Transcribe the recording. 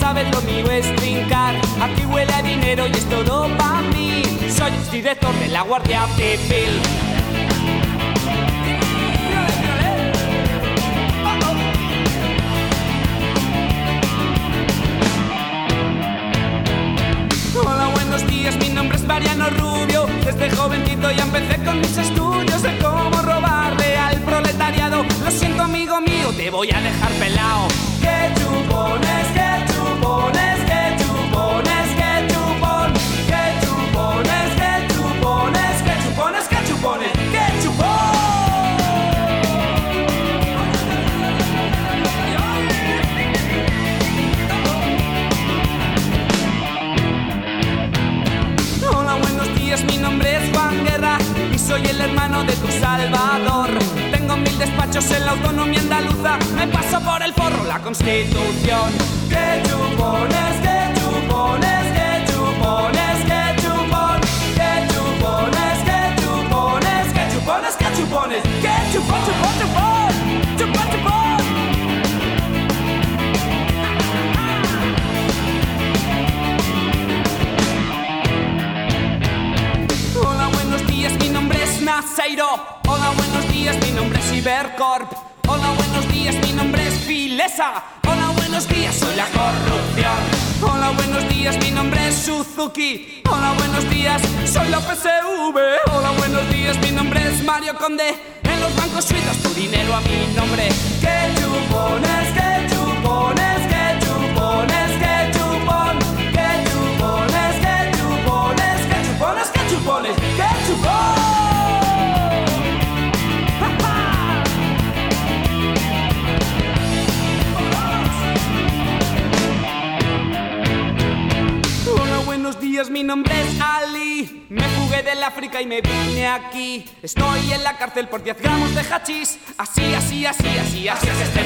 sabes lo mío es trincar. Aquí huele a dinero y es todo para mí. Soy el director de la Guardia Civil. Hola, buenos días, mi nombre es Mariano Rubio. Desde jovencito ya empecé con mis estudios de cómo robarle al proletariado. Lo siento, amigo mío, te voy a dejar pelado. Hermano de tu Salvador. Tengo mil despachos en la autonomía andaluza, me paso por el forro la constitución. Que chupones, que días, mi nombre es Ibercorp. Hola, buenos días, mi nombre es Filesa. Hola, buenos días, soy la corrupción. Hola, buenos días, mi nombre es Suzuki. Hola, buenos días, soy la PSV. Hola, buenos días, mi nombre es Mario Conde. En los bancos suizos tu dinero a mi nombre. Que mi nombre es Ali. Me fugué del África y me vine aquí. Estoy en la cárcel por 10 gramos de hachís. Así, así, así, así, así es este